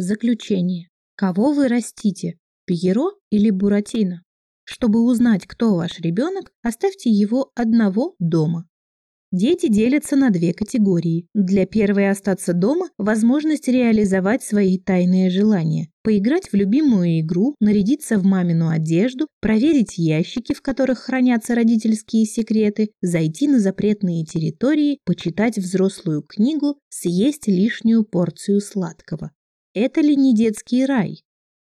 Заключение. Кого вы растите? Пьеро или Буратино? Чтобы узнать, кто ваш ребенок, оставьте его одного дома. Дети делятся на две категории. Для первой остаться дома – возможность реализовать свои тайные желания, поиграть в любимую игру, нарядиться в мамину одежду, проверить ящики, в которых хранятся родительские секреты, зайти на запретные территории, почитать взрослую книгу, съесть лишнюю порцию сладкого. Это ли не детский рай?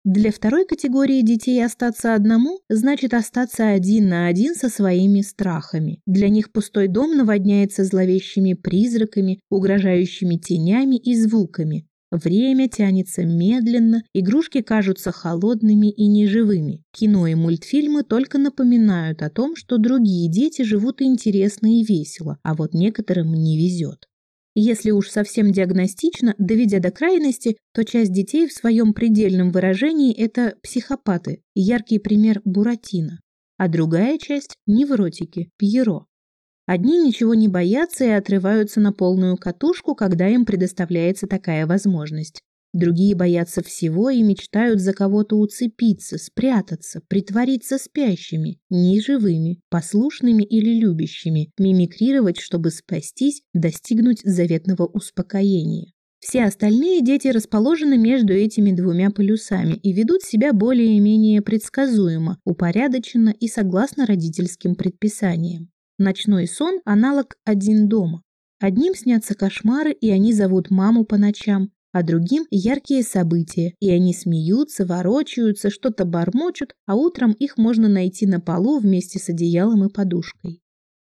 Для второй категории детей остаться одному значит остаться один на один со своими страхами. Для них пустой дом наводняется зловещими призраками, угрожающими тенями и звуками. Время тянется медленно, игрушки кажутся холодными и неживыми. Кино и мультфильмы только напоминают о том, что другие дети живут интересно и весело, а вот некоторым не везет. Если уж совсем диагностично, доведя до крайности, то часть детей в своем предельном выражении – это психопаты, яркий пример Буратино, а другая часть – невротики, Пьеро. Одни ничего не боятся и отрываются на полную катушку, когда им предоставляется такая возможность. Другие боятся всего и мечтают за кого-то уцепиться, спрятаться, притвориться спящими, неживыми, послушными или любящими, мимикрировать, чтобы спастись, достигнуть заветного успокоения. Все остальные дети расположены между этими двумя полюсами и ведут себя более-менее предсказуемо, упорядоченно и согласно родительским предписаниям. Ночной сон – аналог «один дома». Одним снятся кошмары, и они зовут маму по ночам, а другим яркие события, и они смеются, ворочаются, что-то бормочут, а утром их можно найти на полу вместе с одеялом и подушкой.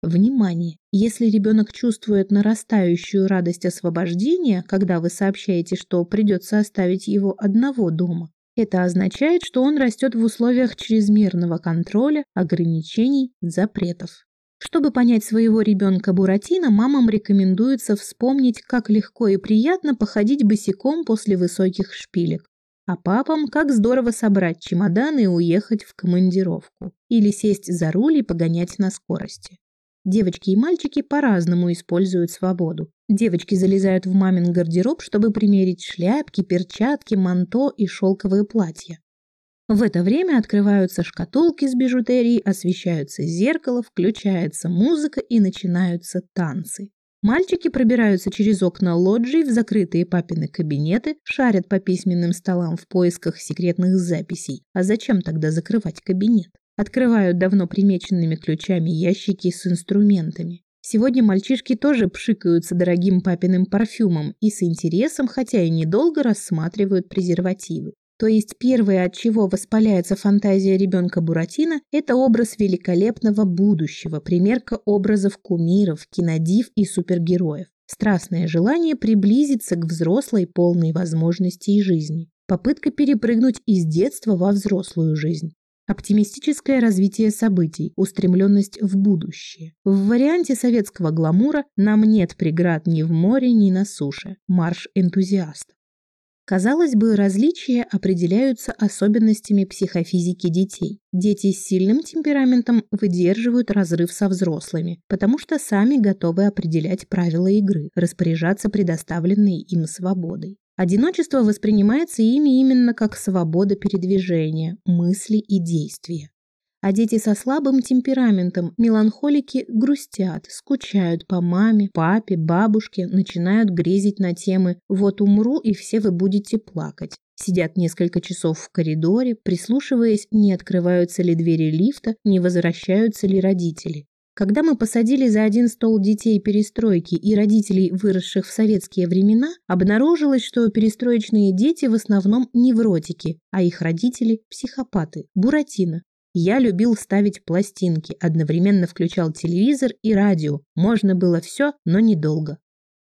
Внимание! Если ребенок чувствует нарастающую радость освобождения, когда вы сообщаете, что придется оставить его одного дома, это означает, что он растет в условиях чрезмерного контроля, ограничений, запретов. Чтобы понять своего ребенка Буратино, мамам рекомендуется вспомнить, как легко и приятно походить босиком после высоких шпилек. А папам, как здорово собрать чемоданы и уехать в командировку. Или сесть за руль и погонять на скорости. Девочки и мальчики по-разному используют свободу. Девочки залезают в мамин гардероб, чтобы примерить шляпки, перчатки, манто и шелковые платья. В это время открываются шкатулки с бижутерией, освещаются зеркало, включается музыка и начинаются танцы. Мальчики пробираются через окна лоджий в закрытые папины кабинеты, шарят по письменным столам в поисках секретных записей. А зачем тогда закрывать кабинет? Открывают давно примеченными ключами ящики с инструментами. Сегодня мальчишки тоже пшикаются дорогим папиным парфюмом и с интересом, хотя и недолго, рассматривают презервативы. То есть первое, от чего воспаляется фантазия ребенка Буратино, это образ великолепного будущего, примерка образов кумиров, кинодив и супергероев. Страстное желание приблизиться к взрослой полной возможностей жизни. Попытка перепрыгнуть из детства во взрослую жизнь. Оптимистическое развитие событий, устремленность в будущее. В варианте советского гламура «Нам нет преград ни в море, ни на суше» марш энтузиаста. Казалось бы, различия определяются особенностями психофизики детей. Дети с сильным темпераментом выдерживают разрыв со взрослыми, потому что сами готовы определять правила игры, распоряжаться предоставленной им свободой. Одиночество воспринимается ими именно как свобода передвижения, мысли и действия. А дети со слабым темпераментом, меланхолики, грустят, скучают по маме, папе, бабушке, начинают грезить на темы «вот умру, и все вы будете плакать». Сидят несколько часов в коридоре, прислушиваясь, не открываются ли двери лифта, не возвращаются ли родители. Когда мы посадили за один стол детей перестройки и родителей, выросших в советские времена, обнаружилось, что перестроечные дети в основном невротики, а их родители – психопаты, буратино, я любил ставить пластинки, одновременно включал телевизор и радио. Можно было все, но недолго.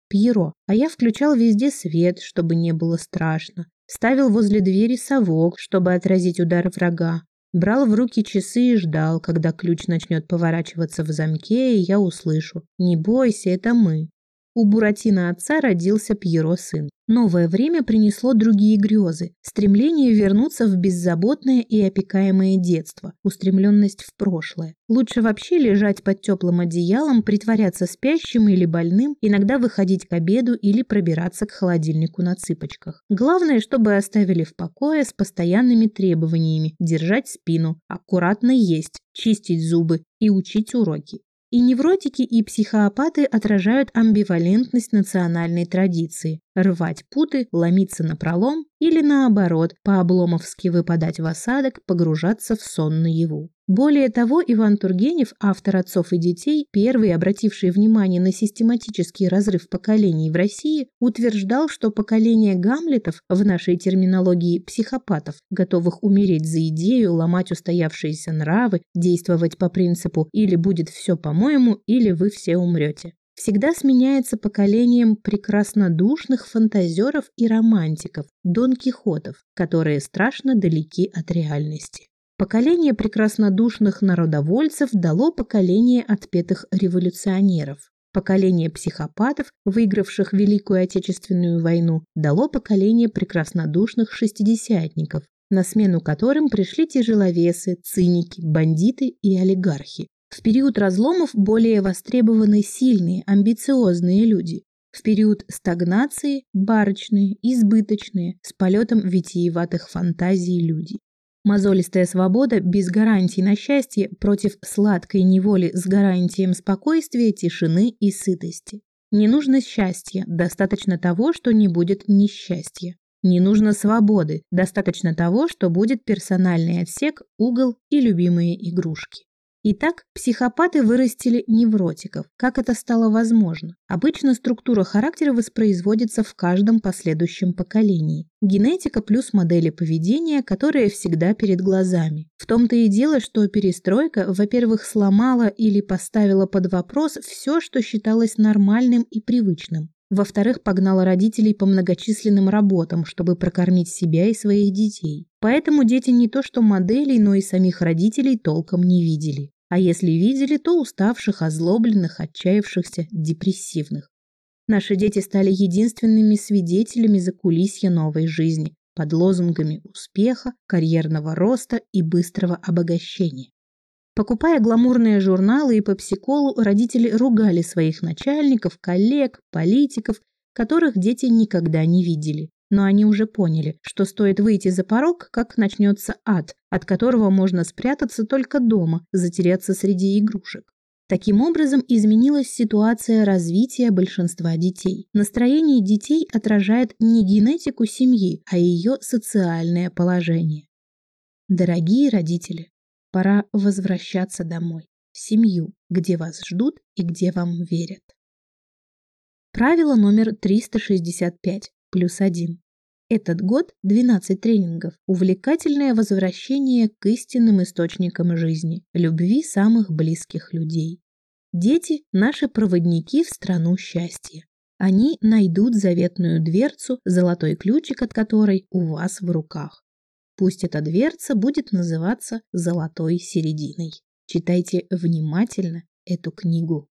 Пьеро. А я включал везде свет, чтобы не было страшно. Ставил возле двери совок, чтобы отразить удар врага. Брал в руки часы и ждал, когда ключ начнет поворачиваться в замке, и я услышу «Не бойся, это мы». У Буратино отца родился Пьеро сын. Новое время принесло другие грезы, стремление вернуться в беззаботное и опекаемое детство, устремленность в прошлое. Лучше вообще лежать под теплым одеялом, притворяться спящим или больным, иногда выходить к обеду или пробираться к холодильнику на цыпочках. Главное, чтобы оставили в покое с постоянными требованиями держать спину, аккуратно есть, чистить зубы и учить уроки. И невротики, и психоопаты отражают амбивалентность национальной традиции – рвать путы, ломиться на пролом или наоборот, по-обломовски выпадать в осадок, погружаться в сон наяву. Более того, Иван Тургенев, автор «Отцов и детей», первый обративший внимание на систематический разрыв поколений в России, утверждал, что поколение гамлетов, в нашей терминологии психопатов, готовых умереть за идею, ломать устоявшиеся нравы, действовать по принципу «или будет все по-моему, или вы все умрете» всегда сменяется поколением прекраснодушных фантазеров и романтиков, Дон Кихотов, которые страшно далеки от реальности. Поколение прекраснодушных народовольцев дало поколение отпетых революционеров. Поколение психопатов, выигравших Великую Отечественную войну, дало поколение прекраснодушных шестидесятников, на смену которым пришли тяжеловесы, циники, бандиты и олигархи. В период разломов более востребованы сильные, амбициозные люди. В период стагнации – барочные, избыточные, с полетом витиеватых фантазий люди. Мозолистая свобода без гарантий на счастье против сладкой неволи с гарантием спокойствия, тишины и сытости. Не нужно счастья, достаточно того, что не будет несчастья. Не нужно свободы, достаточно того, что будет персональный отсек, угол и любимые игрушки. Итак, психопаты вырастили невротиков. Как это стало возможно? Обычно структура характера воспроизводится в каждом последующем поколении. Генетика плюс модели поведения, которые всегда перед глазами. В том-то и дело, что перестройка, во-первых, сломала или поставила под вопрос все, что считалось нормальным и привычным. Во-вторых, погнала родителей по многочисленным работам, чтобы прокормить себя и своих детей. Поэтому дети не то что моделей, но и самих родителей толком не видели. А если видели, то уставших, озлобленных, отчаявшихся, депрессивных. Наши дети стали единственными свидетелями закулисья новой жизни под лозунгами успеха, карьерного роста и быстрого обогащения. Покупая гламурные журналы и попсиколу, родители ругали своих начальников, коллег, политиков, которых дети никогда не видели. Но они уже поняли, что стоит выйти за порог, как начнется ад, от которого можно спрятаться только дома, затеряться среди игрушек. Таким образом, изменилась ситуация развития большинства детей. Настроение детей отражает не генетику семьи, а ее социальное положение. Дорогие родители, Пора возвращаться домой, в семью, где вас ждут и где вам верят. Правило номер 365 плюс 1. Этот год 12 тренингов, увлекательное возвращение к истинным источникам жизни, любви самых близких людей. Дети – наши проводники в страну счастья. Они найдут заветную дверцу, золотой ключик от которой у вас в руках. Пусть эта дверца будет называться «Золотой серединой». Читайте внимательно эту книгу.